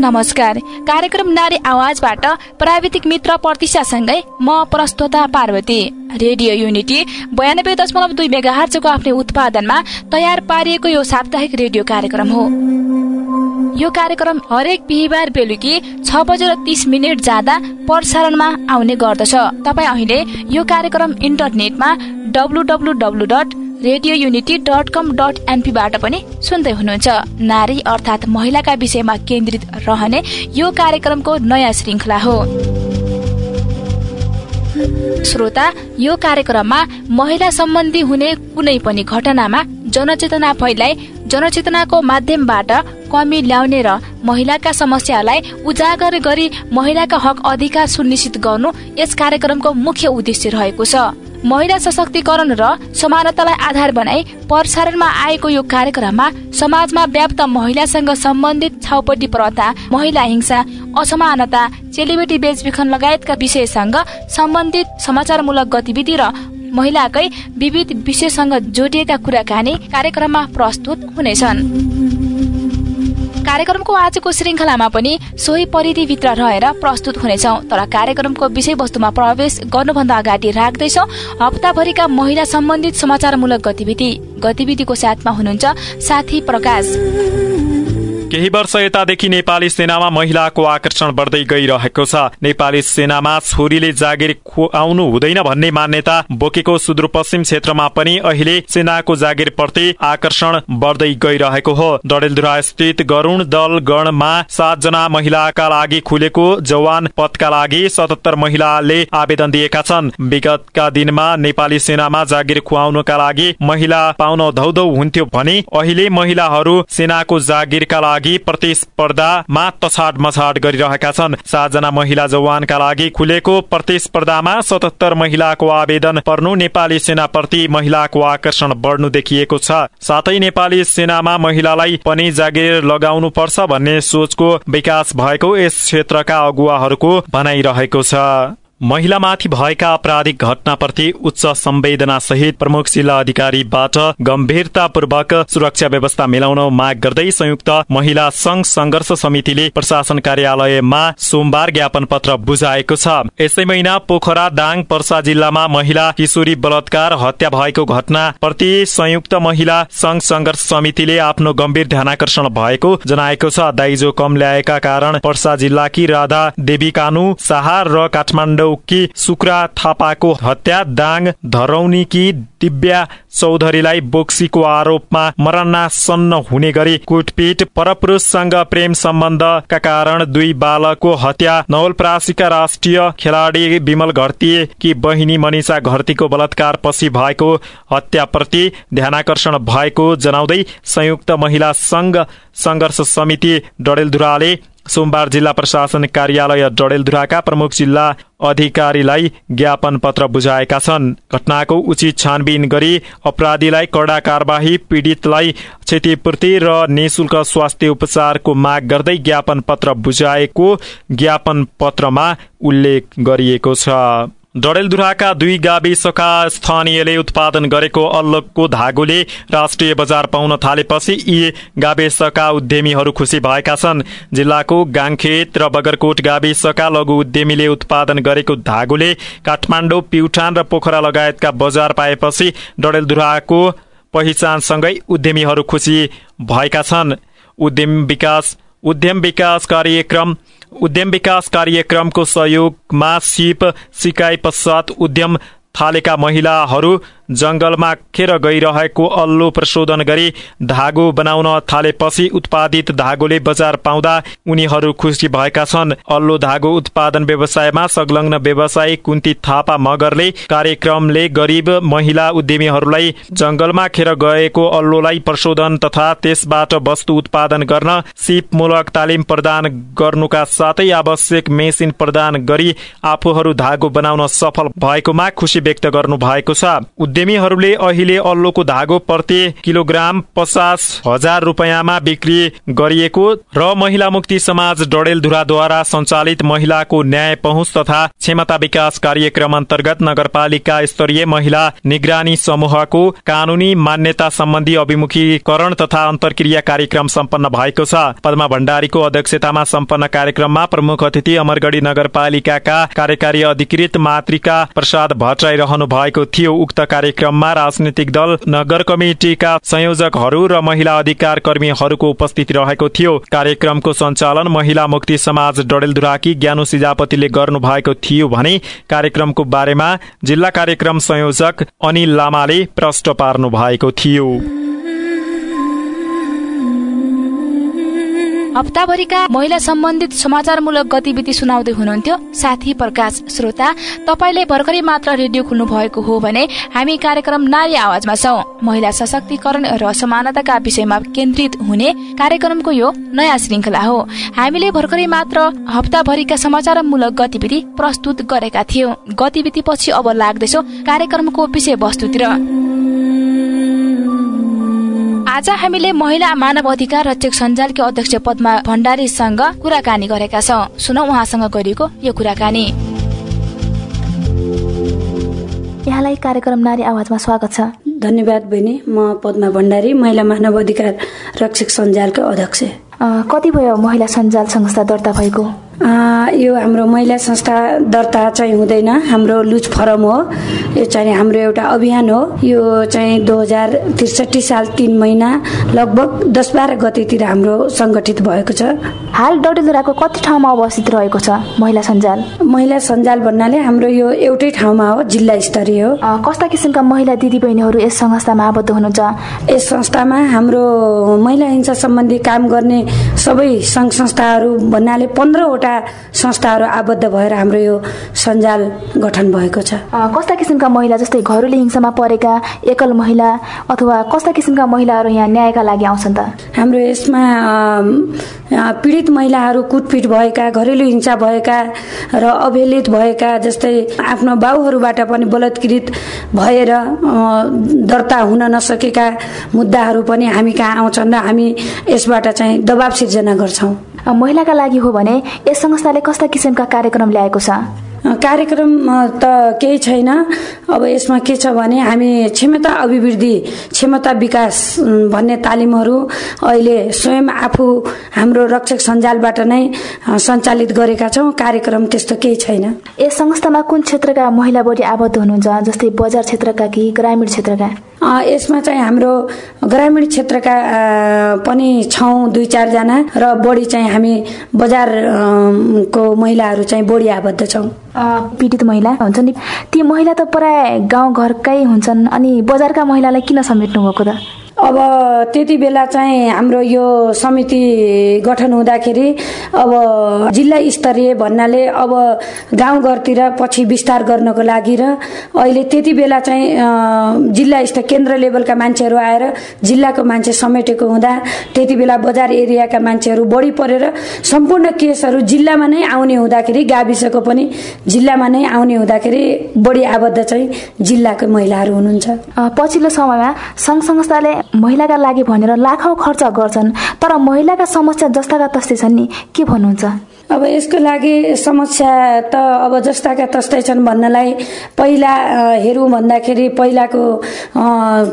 नमस्कार। कार्यक्रम नारी आवाजबाट प्राविधिक मित्र प्रतिष्ठासँगै म प्रस्तोता पार्वती। रेडियो युनिटी बयानब्बे दशमलव दुई मेगा उत्पादनमा तयार पारिएको यो साप्ताहिक रेडियो कार्यक्रम हो। यो कार्यक्रम हरेक बिहिबार बेलुकी छ बजेर तिस मिनट जाँदा प्रसारणमा आउने गर्दछ। तपाईँ अहिले यो कार्यक्रम इन्टरनेटमा W W W dot radio unity dot com dot एनपीबाट पनि सुन्दै हुनुहुन्छ। नारी अर्थात् महिलाका विषयमा केन्द्रित रहने यो कार्यक्रमको नयाँ श्रृङ्खला हो। श्रोता यो कार्यक्रममा महिला सम्बन्धी हुने कुनै पनि घटनामा जनचेतना फैलाई जनचेतनाको माध्यमबाट कमी ल्याउने र महिलाका समस्यालाई उजागर गरी महिलाका हक अधिकार सुनिश्चित गर्नु यस कार्यक्रमको मुख्य उद्देश्य रहेको छ। महिला सशक्तिकरण र समानतालाई आधार बनाई प्रसारणमा आएको यो कार्यक्रममा समाजमा व्याप्त महिलासँग सम्बन्धित छाउपट्टि प्रथा महिला हिंसा असमानता चेलीबेटी बेचबिखन लगायतका विषयसँग सम्बन्धित समाचारमूलक गतिविधि र महिलाकै विविध विषयसँग जोडिएका कुराकानी कार्यक्रममा प्रस्तुत हुनेछन्। कार्यक्रमको आजको श्रृङ्खलामा पनि सोही परिधिभित्र रहेर प्रस्तुत हुनेछौ तर कार्यक्रमको विषयवस्तुमा प्रवेश गर्नुभन्दा अगाडि राख्दैछौ हप्ताभरिका महिला सम्बन्धित समाचारमूलक गतिविधि। गतिविधिको साथमा हुनुहुन्छ साथी प्रकाश। केही वर्ष यतादेखि नेपाली सेनामा महिलाको आकर्षण बढ्दै गइरहेको छ। नेपाली सेनामा छोरीले जागिर खुवाउनु हुँदैन भन्ने मान्यता बोकेको सुदूरपश्चिम क्षेत्रमा पनि अहिले सेनाको जागिर प्रति आकर्षण बढ्दै गइरहेको हो। डडेलधुरा स्थित गरूण दल गणमा सातजना महिलाका लागि खुलेको जवान पदका लागि सतहत्तर महिलाले आवेदन दिएका छन्। विगतका दिनमा नेपाली सेनामा जागिर खुवाउनुका लागि महिला पाउन धौधौ हुन्थ्यो भने अहिले महिलाहरू सेनाको जागिरका लागि लागि प्रतिस्पर्धामा तछाड मछाड गरिरहेका छन्। सातजना महिला जवानका लागि खुलेको प्रतिस्पर्धामा सतहत्तर महिलाको आवेदन पर्नु नेपाली सेनाप्रति महिलाको आकर्षण बढ्नु देखिएको छ। साथै नेपाली सेनामा महिलालाई पनि जागिर लगाउनु पर्छ भन्ने सोचको विकास भएको यस क्षेत्रका अगुवाहरूको भनाइरहेको छ। महिलामाथि भएका आपराधिक घटनाप्रति उच्च संवेदना सहित प्रमुख जिल्ला अधिकारीबाट गम्भीरतापूर्वक सुरक्षा व्यवस्था मिलाउन माग गर्दै संयुक्त महिला संघ संघर्ष समितिले प्रशासन कार्यालयमा सोमबार ज्ञापन पत्र बुझाएको छ। यसै महिना पोखरा दाङ पर्सा जिल्लामा महिला किशोरी बलात्कार हत्या भएको घटना प्रति संयुक्त महिला संघ संघर्ष समितिले आफ्नो गम्भीर ध्यानकर्षण भएको जनाएको छ। दाइजो कम ल्याएका कारण पर्सा जिल्लाकी राधा देवी कानु शाह र काठमाडौँ कि सुक्रा थापाको हत्या दाङ धरौनीकी दिव्या चौधरीलाई बोक्सीको आरोपमा मरणासन्न हुने गरी कुटपिट परपुरुषसँग प्रेम सम्बन्धका कारण दुई बालकको हत्या नवलप्रासीका राष्ट्रिय खेलाडी विमल घरती कि बहिनी मनिषा घरतीको बलात्कार पछि भएको हत्याप्रति ध्यानाकर्षण भएको जनाउँदै संयुक्त महिला संघ संघर्ष समिति डडेलधुराले सोमबार जिल्ला प्रशासन कार्यालय डडेलधुराका प्रमुख जिल्ला अधिकारीलाई ज्ञापन पत्र बुझाएका छन्। घटनाको उचित छानबिन गरी अपराधीलाई कडा कारवाही पीडितलाई क्षतिपूर्ति र निशुल्क स्वास्थ्य उपचारको माग गर्दै ज्ञापन पत्र बुझाएको ज्ञापन पत्रमा उल्लेख गरिएको छ। डडेलधुराका दुई गाविसका स्थानीयले उत्पादन गरेको अल्लोकको धागोले राष्ट्रिय बजार पाउन थालेपछि यी गाविसका उद्यमीहरू खुसी भएका छन्। जिल्लाको गाङखेत र बगरकोट गाविसका लघु उद्यमीले उत्पादन गरेको धागोले काठमाडौँ प्युठान र पोखरा लगायतका बजार पाएपछि डडेलधुराको पहिचानसँगै उद्यमीहरू खुसी भएका छन्। उद्यम विकास उद्यम विकास कार्यक्रम उद्यम विकास कार्यक्रमको सहयोगमा सिप सिकाइ पश्चात उद्यम थालेका महिलाहरू जंगलमा खेर गइरहेको अल्लो प्रशोधन गरी धागो बनाउन थालेपछि उत्पादित धागोले बजार पाउँदा उनीहरू खुसी भएका छन्। अल्लो धागो उत्पादन व्यवसायमा संलग्न व्यवसायी कुन्ती थापा मगरले कार्यक्रमले गरिब महिला उद्यमीहरूलाई जंगलमा खेर गएको अल्लोलाई प्रशोधन तथा त्यसबाट वस्तु उत्पादन गर्न सिपमूलक तालिम प्रदान गर्नुका साथै आवश्यक मेसिन प्रदान गरी आफूहरू धागो बनाउन सफल भएकोमा खुसी व्यक्त गर्नु भएको छ। उद्यमीहरूले अहिले अल्लोको धागो प्रति किलोग्राम पचास हजार रुपियाँमा बिक्री गरिएको र महिला मुक्ति समाज डडेलधुराद्वारा सञ्चालित महिलाको न्याय पहुँच तथा क्षमता विकास कार्यक्रम अन्तर्गत नगरपालिका स्तरीय महिला निगरानी समूहको कानूनी मान्यता सम्बन्धी अभिमुखीकरण तथा अन्तर्क्रिया कार्यक्रम सम्पन्न भएको छ। पद्मा भण्डारीको अध्यक्षतामा सम्पन्न कार्यक्रममा प्रमुख अतिथि अमरगढी नगरपालिकाका कार्यकारी अधिकृत मातृका प्रसाद भट्टराई रहनु भएको थियो। उक्त कार्यक्रममा राजनैतिक दल नगर कमिटिका संयोजकहरू र महिला अधिकार कर्मीहरूको उपस्थिति रहेको थियो। कार्यक्रमको सञ्चालन महिला मुक्ति समाज डडेलधुराकी ज्ञानु सिजापतिले गर्नु भएको थियो भने कार्यक्रमको बारेमा जिल्ला कार्यक्रम संयोजक अनिल लामाले प्रश्न पार्नु भएको थियो। हप्ताभरिका महिला सम्बन्धित समाचारमूलक गतिविधि सुनाउँदै हुनुहुन्थ्यो। साथी प्रकाश श्रोता तपाईँले भर्खरै मात्र रेडियो खुल्नु भएको हो भने हामी कार्यक्रम नारी आवाजमा छौँ। महिला सशक्तिकरण र समानताका विषयमा केन्द्रित हुने कार्यक्रमको यो नयाँ श्रृङ्खला हो। हामीले भर्खरै मात्र हप्ताभरिका समाचारमूलक गतिविधि प्रस्तुत गरेका थियौँ। गतिविधि पछि अब लाग्दैछौ कार्यक्रमको विषय वस्तुतिर आज हामीले महिला मानव अधिकार रक्षक सञ्जालकी अध्यक्ष पद्मा भण्डारीसँग कुराकानी गरेका छौँ। सुनौ उहाँसँग गरिएको यो कुराकानी। यहाँलाई कार्यक्रम नारी आवाजमा स्वागत छ। धन्यवाद बहिनी म पद्मा भण्डारी महिला मानव अधिकार रक्षक सञ्जालको अध्यक्ष। कति भयो महिला सञ्जाल संस्था दर्ता भएको? यो हाम्रो महिला संस्था दर्ता चाहिँ हुँदैन। हाम्रो लुज फरम हो। यो चाहिँ हाम्रो एउटा अभियान हो। यो चाहिँ दो हजार त्रिसठी साल तिन महिना लगभग दस बाह्र गतितिर हाम्रो सङ्गठित भएको छ। हाल डडेलधुराको कति ठाउँमा अवस्थित रहेको छ महिला सञ्जाल? महिला सञ्जाल भन्नाले हाम्रो यो एउटै ठाउँमा हो जिल्ला स्तरीय हो। कस्ता किसिमका महिला दिदीबहिनीहरू यस संस्थामा आबद्ध हुनुहुन्छ? यस संस्थामा हाम्रो महिला हिंसा सम्बन्धी काम गर्ने सबै सङ्घ संस्थाहरू भन्नाले पन्ध्रवटा एउटा संस्थाहरू आबद्ध भएर हाम्रो यो सञ्जाल गठन भएको छ। कस्ता किसिमका महिला जस्तै घरेलु हिंसामा परेका एकल महिला अथवा कस्ता किसिमका महिलाहरू यहाँ न्यायका लागि आउँछन् त? हाम्रो यसमा पीडित महिलाहरू कुटपिट भएका घरेलु हिंसा भएका र अवहेलित भएका जस्तै आफ्नो बाउहरूबाट पनि बलात्कृत भएर दर्ता हुन नसकेका मुद्दाहरू पनि हामी कहाँ आउँछन् र हामी यसबाट चाहिँ दबाब सिर्जना गर्छौँ। महिलाका लागि हो भने यस संस्थाले कस्ता किसिमका कार्यक्रम ल्याएको छ? कार्यक्रम त केही छैन। अब यसमा के छ भने हामी क्षमता अभिवृद्धि क्षमता विकास भन्ने तालिमहरू अहिले स्वयं आफू हाम्रो रक्षक सञ्जालबाट नै सञ्चालित गरेका छौँ। कार्यक्रम त्यस्तो केही छैन। यस संस्थामा कुन क्षेत्रका महिला बढी आबद्ध हुनुहुन्छ जस्तै बजार क्षेत्रका कि ग्रामीण क्षेत्रका? यसमा चाहिँ हाम्रो ग्रामीण क्षेत्रका पनि छौँ दुई चारजना र बढी चाहिँ हामी बजारको महिलाहरू चाहिँ बढी आबद्ध छौँ। पीडित महिला हुन्छ नि। ती महिला त प्राय गाउँघरकै हुन्छन् अनि बजारका महिलालाई किन समेट्नु भएको त? अब त्यति बेला चाहिँ हाम्रो यो समिति गठन हुँदाखेरि अब जिल्ला स्तरीय भन्नाले अब गाउँघरतिर पछि विस्तार गर्नको लागि र अहिले त्यति बेला चाहिँ जिल्ला स्तर केन्द्र लेभलका मान्छेहरू आएर जिल्लाको मान्छे समेटेको हुँदा त्यति बेला बजार एरियाका मान्छेहरू बढी परेर सम्पूर्ण केसहरू जिल्लामा नै आउने हुँदाखेरि गाविसको पनि जिल्लामा नै आउने हुँदाखेरि बढी आबद्ध चाहिँ जिल्लाको महिलाहरू हुनुहुन्छ। पछिल्लो समयमा सङ्घ संस्थाले महिलाका लागि भनेर लाखौँ खर्च गर्छन् तर महिलाका समस्या जस्ताका तस्तै छन् नि के भन्नुहुन्छ? अब यसको लागि समस्या त अब जस्ताका तस्तै छन् भन्नलाई पहिला हेरौँ भन्दाखेरि पहिलाको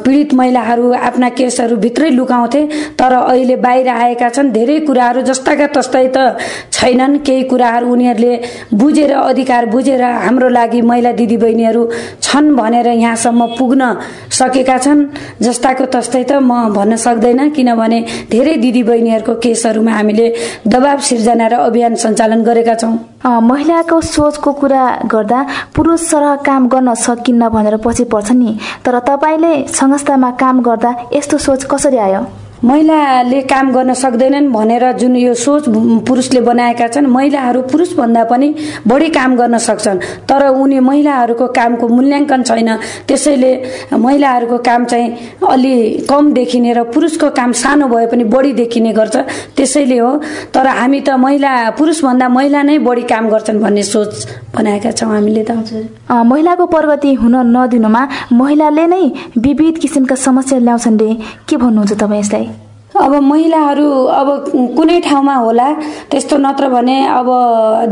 पीडित महिलाहरू आफ्ना केसहरू भित्रै लुकाउँथे तर अहिले बाहिर आएका छन्। धेरै कुराहरू जस्ताका तस्तै त छैनन्। केही कुराहरू उनीहरूले बुझेर अधिकार बुझेर हाम्रो लागि महिला दिदीबहिनीहरू छन् भनेर यहाँसम्म पुग्न सकेका छन्। जस्ताको तस्तै त म भन्न सक्दैन किनभने धेरै दिदीबहिनीहरूको केसहरूमा हामीले दबाब सिर्जना र अभियान सञ्चालन गरेका छौँ। महिलाको सोचको कुरा गर्दा पुरुष सरह काम गर्न सकिन्न भनेर पछि पर्छ नि। तर तपाईँले संस्थामा काम गर्दा यस्तो सोच कसरी आयो? महिलाले काम गर्न सक्दैनन् भनेर जुन यो सोच पुरुषले बनाएका छन् महिलाहरू पुरुषभन्दा पनि बढी काम गर्न सक्छन्। तर उनी महिलाहरूको कामको मूल्याङ्कन छैन। त्यसैले महिलाहरूको काम चाहिँ अलि कम देखिने र पुरुषको काम सानो भए पनि बढी देखिने गर्छ। त्यसैले हो तर हामी त महिला पुरुषभन्दा महिला नै बढी काम गर्छन् भन्ने सोच बनाएका छौँ हामीले त। महिलाको प्रगति हुन नदिनुमा महिलाले नै विविध किसिमका समस्या ल्याउँछन् रे के भन्नुहुन्छ तपाईँ यसलाई? अब महिलाहरू अब कुनै ठाउँमा होला त्यस्तो नत्र भने अब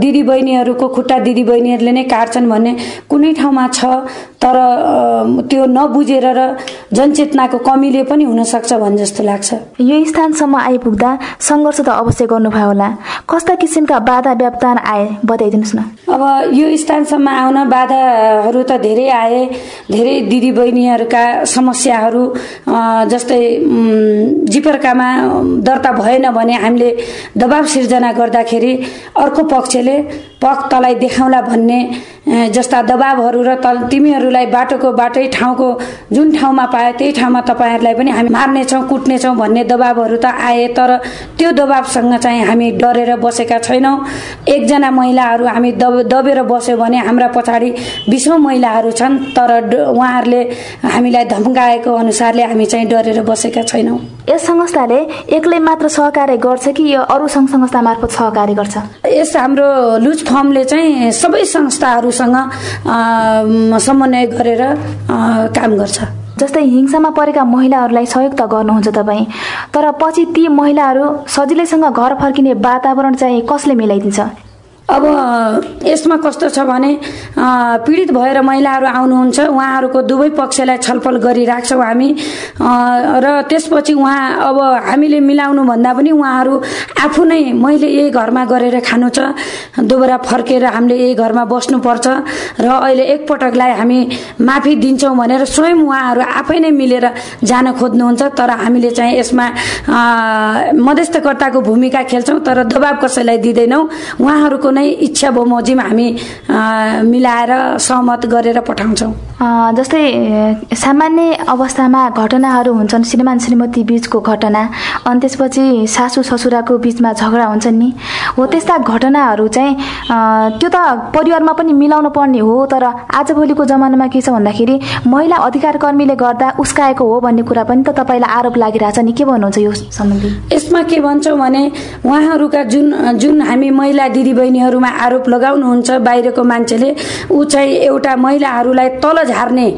दिदीबहिनीहरूको खुट्टा दिदीबहिनीहरूले नै काट्छन् भन्ने कुनै ठाउँमा छ। तर त्यो नबुझेर र जनचेतनाको कमीले पनि हुनसक्छ भन्ने जस्तो लाग्छ। यो स्थानसम्म आइपुग्दा सङ्घर्ष त अवश्य गर्नुभयो होला। कस्ता किसिमका बाधा व्याप्तान आए बताइदिनुहोस् न। अब यो स्थानसम्म आउन बाधाहरू त धेरै आए। धेरै दिदीबहिनीहरूका समस्याहरू जस्तै जीविकामा दर्ता भएन भने हामीले दबाब सिर्जना गर्दाखेरि अर्को पक्षले पख तलाई देखाउला भन्ने जस्ता दबाबहरू र तल तिमीहरूलाई बाटोको बाटै ठाउँको जुन ठाउँमा पाए त्यही ठाउँमा तपाईँहरूलाई पनि हामी मार्नेछौँ कुट्नेछौँ भन्ने दबाबहरू त आए तर त्यो दबाबसँग चाहिँ हामी डरेर बसेका छैनौँ। एकजना महिलाहरू हामी दब दबेर बस्यो भने हाम्रा पछाडि बिसौँ महिलाहरू छन् तर उहाँहरूले हामीलाई धम्काएको अनुसारले हामी चाहिँ डरेर बसेका छैनौँ। यस संस्थाले एक्लै मात्र सहकार्य गर्छ कि यो अरू सङ्घ संस्था मार्फत सहकार्य गर्छ? यस हाम्रो लुज फर्मले चाहिँ सबै संस्थाहरूसँग समन्वय गरेर काम गर्छ। जस्तै हिंसामा परेका महिलाहरूलाई सहयोग त गर्नुहुन्छ तपाईँ तर पछि ती महिलाहरू सजिलैसँग घर फर्किने वातावरण चाहिँ कसले मिलाइदिन्छ? अब यसमा कस्तो छ भने पीडित भएर महिलाहरू आउनुहुन्छ उहाँहरूको दुवै पक्षलाई छलफल गरिराख्छौँ हामी। र त्यसपछि उहाँ अब हामीले मिलाउनु भन्दा पनि उहाँहरू आफू नै मैले यही घरमा गरेर खानु छ दोहोरा फर्केर हामीले यही घरमा बस्नुपर्छ र अहिले एकपटकलाई हामी माफी दिन्छौँ भनेर स्वयं उहाँहरू आफै नै मिलेर जान खोज्नुहुन्छ तर हामीले चाहिँ यसमा मध्यस्थकर्ताको भूमिका खेल्छौँ तर दबाब कसैलाई दिँदैनौँ। उहाँहरूको नै इच्छा बमोजिम हामी मिलाएर सहमत गरेर पठाउँछौँ। जस्तै सामान्य अवस्थामा घटनाहरू हुन्छन् श्रीमान श्रीमती बिचको घटना अनि त्यसपछि सासु ससुराको बिचमा झगडा हुन्छन् नि। हो त्यस्ता घटनाहरू चाहिँ त्यो त परिवारमा पनि मिलाउनु पर्ने हो तर आजभोलिको जमानामा के छ भन्दाखेरि महिला अधिकार कर्मीले गर्दा उस्काएको हो भन्ने कुरा पनि त तपाईँलाई आरोप लागिरहेछ नि। के भन्नुहुन्छ यो सम्बन्धी? यसमा के भन्छौँ भने उहाँहरूका जुन जुन हामी महिला दिदीबहिनीहरू मा आरोप लगाउनुहुन्छ बाहिरको मान्छेले ऊ चाहिँ एउटा महिलाहरूलाई तल झार्ने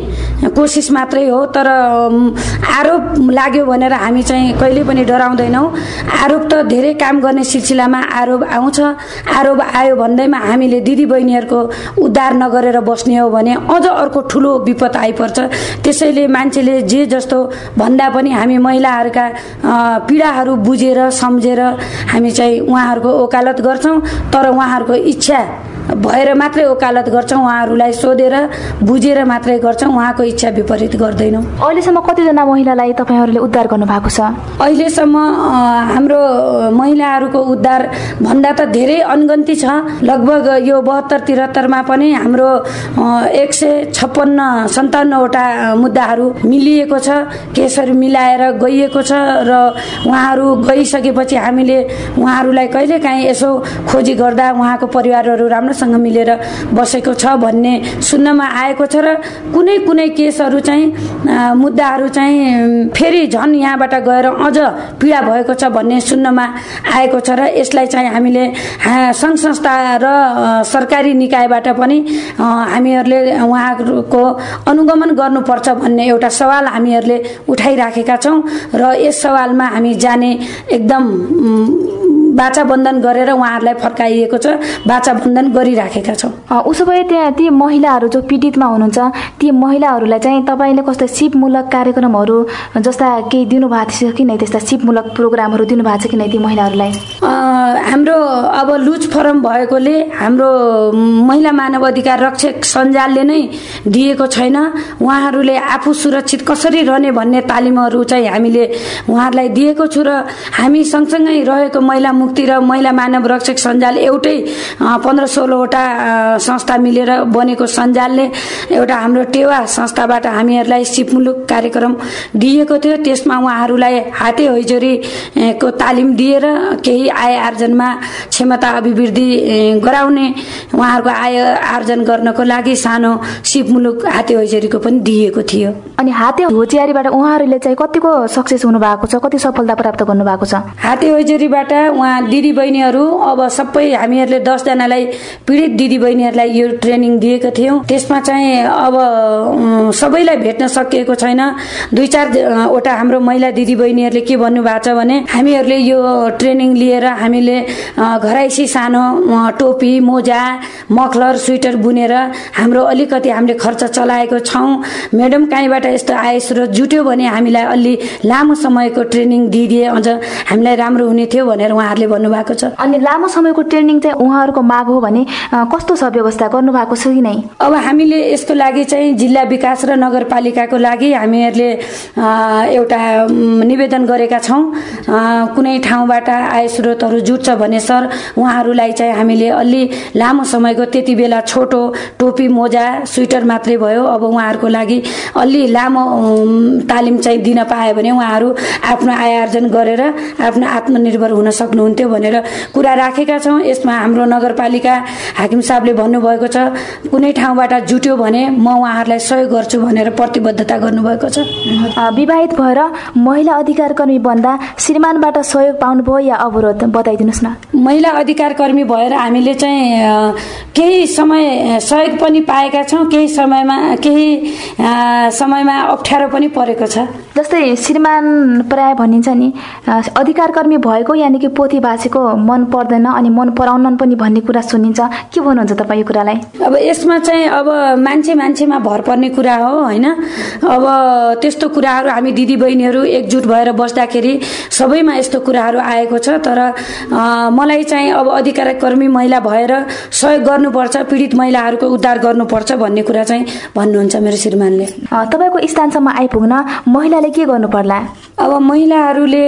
कोसिस मात्रै हो तर आरोप लाग्यो भनेर हामी चाहिँ कहिले पनि डराउँदैनौँ। आरोप त धेरै काम गर्ने सिलसिलामा आरोप आउँछ। आरोप आयो भन्दैमा हामीले दिदीबहिनीहरूको उद्धार नगरेर बस्ने हो भने अझ अर्को ठुलो विपद आइपर्छ। त्यसैले मान्छेले जे जस्तो भन्दा पनि हामी महिलाहरूका पीडाहरू बुझेर सम्झेर हामी चाहिँ उहाँहरूको ओकालत गर्छौँ। तर उहाँहरूको इच्छा भएर मात्रै ओकालत गर्छौँ उहाँहरूलाई सोधेर बुझेर मात्रै गर्छौँ उहाँको इच्छा विपरीत गर्दैनौँ। अहिलेसम्म कतिजना महिलालाई तपाईँहरूले उद्धार गर्नुभएको छ? अहिलेसम्म हाम्रो महिलाहरूको उद्धार भन्दा त धेरै अनगन्ती छ। लगभग यो बहत्तर त्रिहत्तरमा पनि हाम्रो एक सय छप्पन्न सन्ताउन्नवटा मुद्दाहरू मिलिएको छ। केसहरू मिलाएर गइएको छ र उहाँहरू गइसकेपछि हामीले उहाँहरूलाई कहिलेकाहीँ यसो खोजी गर्दा उहाँको परिवारहरू राम्रो राम्रोसँग मिलेर बसेको छ भन्ने सुन्नमा आएको छ र कुनै कुनै केसहरू चाहिँ मुद्दाहरू चाहिँ फेरि झन् यहाँबाट गएर अझ पीडा भएको छ भन्ने सुन्नमा आएको छ र यसलाई चाहिँ हामीले सङ्घ संस्था र सरकारी निकायबाट पनि हामीहरूले उहाँहरूको अनुगमन गर्नुपर्छ भन्ने एउटा सवाल हामीहरूले उठाइराखेका छौँ र यस सवालमा हामी जाने एकदम बाचा बन्धन गरेर उहाँहरूलाई फर्काइएको छ बाचा बन्धन गरिराखेका छौँ। उसो भए त्यहाँ ती महिलाहरू जो पीडितमा हुनुहुन्छ ती महिलाहरूलाई चाहिँ तपाईँले कस्तो सिपमूलक कार्यक्रमहरू जस्ता केही दिनुभएको थियो कि नै त्यस्ता सिपमूलक प्रोग्रामहरू दिनुभएको छ कि नै ती महिलाहरूलाई? हाम्रो अब लुज फरम भएकोले हाम्रो महिला मानव अधिकार रक्षक सञ्जालले नै दिएको छैन। उहाँहरूले आफू सुरक्षित कसरी रहने भन्ने तालिमहरू चाहिँ हामीले उहाँहरूलाई दिएको छु र हामी सँगसँगै रहेको महिला मुक्ति र महिला मानव रक्षक सञ्जाल एउटै पन्ध्र सोह्रवटा संस्था मिलेर बनेको सञ्जालले एउटा हाम्रो टेवा संस्थाबाट हामीहरूलाई सिपमुलुक कार्यक्रम दिएको थियो। त्यसमा उहाँहरूलाई हाते हैजोरीको तालिम दिएर केही आय आर्जनमा क्षमता अभिवृद्धि गराउने उहाँहरूको आय आर्जन गर्नको लागि सानो सिपमुलुक हाते हैजरीको पनि दिएको थियो। अनि हाते होचियारीबाट उहाँहरूले चाहिँ कतिको सक्सेस हुनु भएको छ कति सफलता प्राप्त गर्नु भएको छ? हाते हैजरीबाट उहाँ उहाँ दिदीबहिनीहरू अब सबै हामीहरूले दसजनालाई पीडित दिदीबहिनीहरूलाई यो ट्रेनिङ दिएको थियौँ। त्यसमा चाहिँ अब सबैलाई भेट्न सकिएको छैन। दुई चारवटा हाम्रो महिला दिदीबहिनीहरूले के भन्नुभएको छ भने हामीहरूले यो ट्रेनिङ लिएर हामीले घराइसी सानो टोपी मोजा मखलर स्वेटर बुनेर हाम्रो अलिकति हामीले खर्च चलाएको छौँ। म्याडम कहीँबाट यस्तो आय स्रोत जुट्यो भने हामीलाई अलि लामो समयको ट्रेनिङ दिइदिए अझ हामीलाई राम्रो हुने थियो भनेर उहाँहरूले भन्नुभएको छ। अनि लामो समयको ट्रेनिङ चाहिँ उहाँहरूको माग हो भने कस्तो छ व्यवस्था गर्नुभएको छ कि नै? अब हामीले यसको लागि चाहिँ जिल्ला विकास र नगरपालिकाको लागि हामीहरूले एउटा निवेदन गरेका छौँ। कुनै ठाउँबाट आय स्रोतहरू जुट्छ भने सर उहाँहरूलाई चाहिँ हामीले अलि लामो समयको त्यति बेला छोटो टोपी मोजा स्वेटर मात्रै भयो। अब उहाँहरूको लागि अलि लामो तालिम चाहिँ दिन पायो भने उहाँहरू आफ्नो आय आर्जन गरेर आफ्नो आत्मनिर्भर हुन सक्नुहुन्थ्यो भनेर कुरा राखेका छौँ। यसमा हाम्रो नगरपालिका हाकिम साहबले भन्नुभएको छ कुनै ठाउँबाट जुट्यो भने म उहाँहरूलाई सहयोग गर्छु भनेर प्रतिबद्धता गर्नुभएको छ। विवाहित भएर महिला अधिकार कर्मी बन्दा श्रीमानबाट सहयोग पाउनुभयो या अवरोध? बताइदिनुहोस् न। महिला अधिकार कर्मी भएर हामीले चाहिँ केही समय सहयोग पनि पाएका छौँ केही समयमा केही समयमा अप्ठ्यारो पनि परेको छ। जस्तै श्रीमान प्राय भनिन्छ नि अधिकार कर्मी भएको यानि कि पोथी भाषीको मन पर्दैन अनि मन पराउन पनि भन्ने कुरा सुनिन्छ। के भन्नुहुन्छ तपाईँ यो कुरालाई? अब यसमा चाहिँ अब मान्छे मान्छेमा भर पर्ने कुरा हो होइन? अब त्यस्तो कुराहरू हामी दिदी बहिनीहरू एकजुट भएर बस्दाखेरि सबैमा यस्तो कुराहरू आएको छ तर मलाई चाहिँ अब अधिकार कर्मी महिला भएर सहयोग गर्नुपर्छ पीडित महिलाहरूको उद्धार गर्नुपर्छ भन्ने कुरा चाहिँ भन्नुहुन्छ मेरो श्रीमानले। तपाईँको स्थानसम्म आइपुग्न महिलाले के गर्नु पर्ला अब महिलाहरूले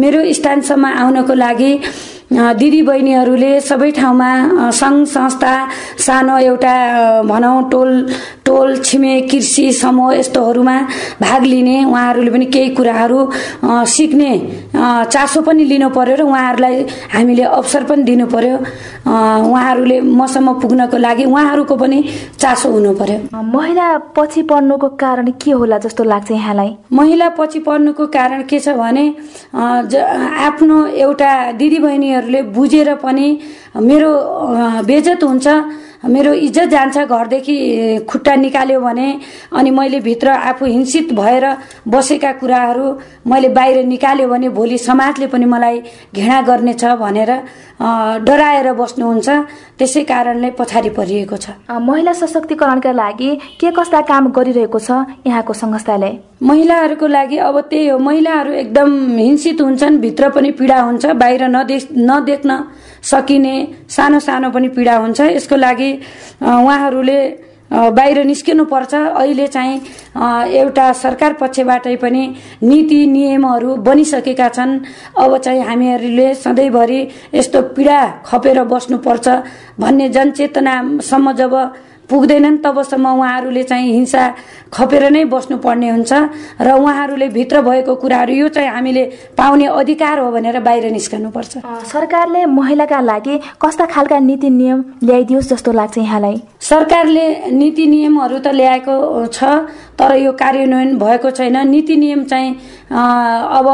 मेरो स्थानसम्म आउनको लागि दिदी बहिनीहरूले सबै ठाउँमा सङ्घ संस्था सानो एउटा भनौँ टोल टोल छिमे कृषि समूह यस्तोहरूमा भाग लिने उहाँहरूले पनि केही कुराहरू सिक्ने चासो पनि लिनु पर्यो र उहाँहरूलाई हामीले अवसर पनि दिनु पर्यो। उहाँहरूले मसम्म पुग्नको लागि उहाँहरूको पनि चासो हुनु पर्यो। महिला पछि पर्नुको कारण के होला जस्तो लाग्छ यहाँलाई? महिला पछि पर्नुको कारण के छ भने आफ्नो एउटा दिदीबहिनीहरूले बुझेर पनि मेरो बेजत हुन्छ। मेरो इज्जत जान्छ घरदेखि खुट्टा निकाल्यो भने अनि मैले भित्र आफू हिंसित भएर बसेका कुराहरू मैले बाहिर निकाल्यो भने भोलि समाजले पनि मलाई घृणा गर्नेछ भनेर डराएर बस्नुहुन्छ। त्यसै कारणले पछाडि परिएको छ। महिला सशक्तिकरणका लागि के कस्ता काम गरिरहेको छ यहाँको संस्थाले? महिलाहरूको लागि अब त्यही हो। महिलाहरू एकदम हिंसित हुन्छन् भित्र पनि पीडा हुन्छ बाहिर नदेख नदेख्न सकिने सानो सानो पनि पीडा हुन्छ। यसको लागि उहाँहरूले बाहिर निस्किनु पर्छ अहिले चाहिँ एउटा सरकार पक्षबाटै पनि नीति नियमहरू बनिसकेका छन्। अब चाहिँ हामीहरूले सधैँभरि यस्तो पीडा खपेर बस्नुपर्छ भन्ने जनचेतनासम्म जब पुग्दैनन् तबसम्म उहाँहरूले चाहिँ हिंसा खपेर नै बस्नुपर्ने हुन्छ र उहाँहरूले भित्र भएको कुराहरू यो चाहिँ हामीले पाउने अधिकार हो भनेर बाहिर निस्कनुपर्छ। सरकारले महिलाका लागि कस्ता खालका नीति नियम ल्याइदियोस् जस्तो लाग्छ यहाँलाई? सरकारले नीति नियमहरू त ल्याएको छ तर यो कार्यान्वयन भएको छैन। नीति नियम चाहिँ अब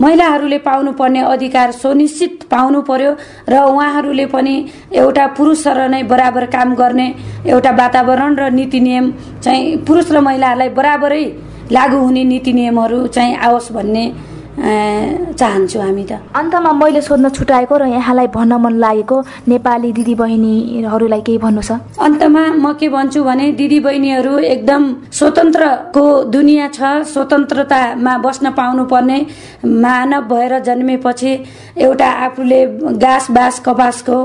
महिलाहरूले पाउनुपर्ने अधिकार सुनिश्चित पाउनु पर्यो र उहाँहरूले पनि एउटा पुरुष र नै बराबर काम गर्ने एउटा वातावरण र नीति नियम चाहिँ पुरुष र महिलाहरूलाई बराबरै लागू हुने नीति नियमहरू चाहिँ आओस् भन्ने चाहन्छु हामी त। अन्तमा मैले सोध्न छुट्याएको र यहाँलाई भन्न मन लागेको नेपाली दिदी बहिनीहरूलाई केही भन्नु छ? अन्तमा म के भन्छु भने दिदी बहिनीहरू एकदम स्वतन्त्रको दुनियाँ छ स्वतन्त्रतामा बस्न पाउनु पर्ने मानव भएर जन्मेपछि एउटा आफूले घाँस बाँस कपासको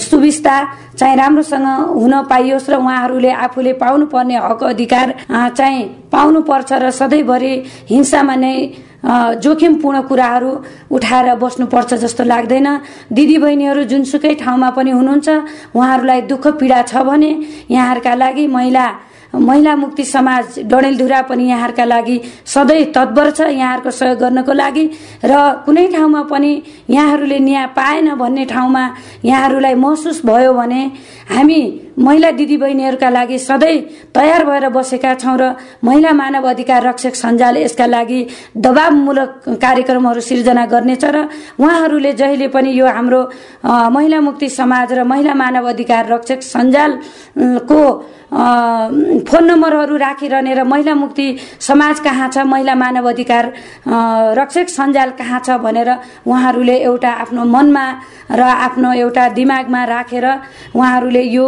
सुविस्ता चाहिँ राम्रोसँग हुन पाइयोस् र उहाँहरूले आफूले पाउनुपर्ने हक अधिकार चाहिँ पाउनुपर्छ र सधैँभरि हिंसामा नै जोखिमपूर्ण कुराहरू उठाएर बस्नुपर्छ जस्तो लाग्दैन। दिदीबहिनीहरू जुनसुकै ठाउँमा पनि हुनुहुन्छ उहाँहरूलाई दुःख पीडा छ भने यहाँहरूका लागि महिला महिला मुक्ति समाज डडेलधुरा पनि यहाँहरूका लागि सधैँ तत्पर छ यहाँहरूको सहयोग गर्नको लागि र कुनै ठाउँमा पनि यहाँहरूले न्याय पाएन भन्ने ठाउँमा यहाँहरूलाई महसुस भयो भने हामी महिला दिदीबहिनीहरूका लागि सधैँ तयार भएर बसेका छौँ र महिला मानव अधिकार रक्षक सञ्जाल यसका लागि दबावमूलक कार्यक्रमहरू सिर्जना गर्नेछ र उहाँहरूले जहिले पनि यो हाम्रो महिला मुक्ति समाज र महिला मानव अधिकार रक्षक सञ्जालको फोन नम्बरहरू राखिरहने र महिला मुक्ति समाज कहाँ छ महिला मानव अधिकार रक्षक सञ्जाल कहाँ छ भनेर उहाँहरूले एउटा आफ्नो मनमा र आफ्नो एउटा दिमागमा राखेर उहाँहरूले यो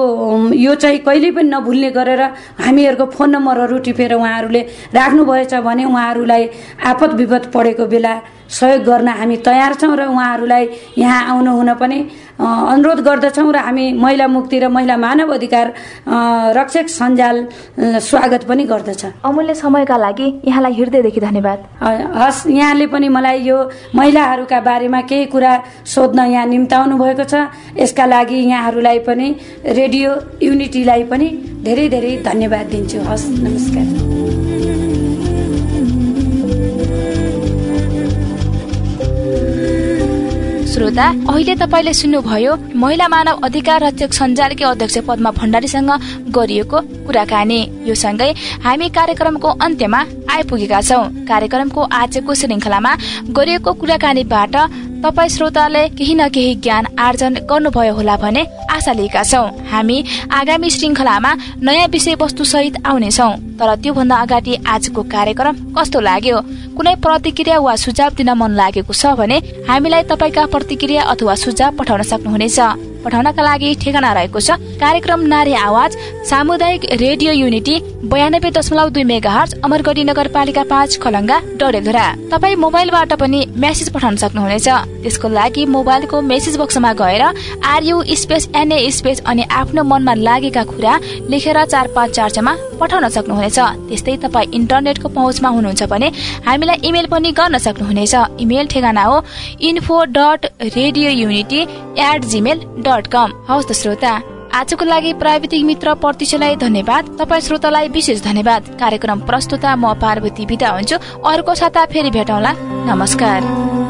यो चाहिँ कहिले पनि नभुल्ने गरेर हामीहरूको फोन नम्बरहरू टिपेर उहाँहरूले राख्नुभएछ भने उहाँहरूलाई आपत विपद परेको बेला सहयोग गर्न हामी तयार छौँ र उहाँहरूलाई यहाँ आउनु हुन पनि अनुरोध गर्दछौँ र हामी महिला मुक्ति र महिला मानव अधिकार रक्षक सञ्जाल स्वागत पनि गर्दछ। अमूल्य समयका लागि यहाँलाई हृदयदेखि धन्यवाद। हस् यहाँले पनि मलाई यो महिलाहरूका बारेमा केही कुरा सोध्न यहाँ निम्ताउनु भएको छ। यसका लागि यहाँहरूलाई पनि रेडियो युनिटीलाई पनि धेरै धेरै धन्यवाद दिन्छु। हस् नमस्कार। श्रोता अहिले तपाईँले सुन्नुभयो महिला मानव अधिकार रक्षक सञ्जालकी अध्यक्ष पद्मा भण्डारीसँग गरिएको कुराकानी। यो सँगै हामी कार्यक्रमको अन्त्यमा आइपुगेका छौँ। कार्यक्रमको आजको श्रृङ्खलामा गरिएको कुराकानीबाट तपाईँ श्रोताले केही न केही ज्ञान आर्जन गर्नुभयो होला भने आशा लिएका छौ। हामी आगामी श्रृङ्खलामा नयाँ विषयवस्तु सहित आउनेछौ। तर त्योभन्दा अगाडि आजको कार्यक्रम कस्तो लाग्यो कुनै प्रतिक्रिया वा सुझाव दिन मन लागेको छ भने हामीलाई तपाईँका प्रतिक्रिया अथवा सुझाव पठाउन सक्नुहुनेछ। पठाउनका लागि ठेगाना रहेको छ कार्यक्रम नारी आवाज सामुदायिक रेडियो युनिटी बयानब्बे दशमलव दुई मेगा हर्च अमरगढी नगरपालिका पाँच खलङ्गा डडेलधुरा तपाईँ मोबाइलबाट पनि मेसेज पठाउन सक्नुहुनेछ। त्यसको लागि मोबाइलको मेसेज बक्समा गएर आरयु स्पेस एनए स्पेस अनि आफ्नो मनमा लागेका कुरा लेखेर चार पाँच चार पठाउन सक्नुहुनेछ। त्यस्तै तपाईँ इन्टरनेटको पहुँचमा हुनुहुन्छ भने हामीलाई इमेल पनि गर्न सक्नुहुनेछ। इमेल ठेगाना हो info dot radio unity at Gmail dot com हवस् त श्रोता। आजको लागि प्राविधिक मित्र प्रतिशलाई धन्यवाद। तपाईँ श्रोतालाई विशेष धन्यवाद। कार्यक्रम प्रस्तुता म पार्वती बिदा हुन्छु। अर्को साता फेरि भेटौँला। नमस्कार।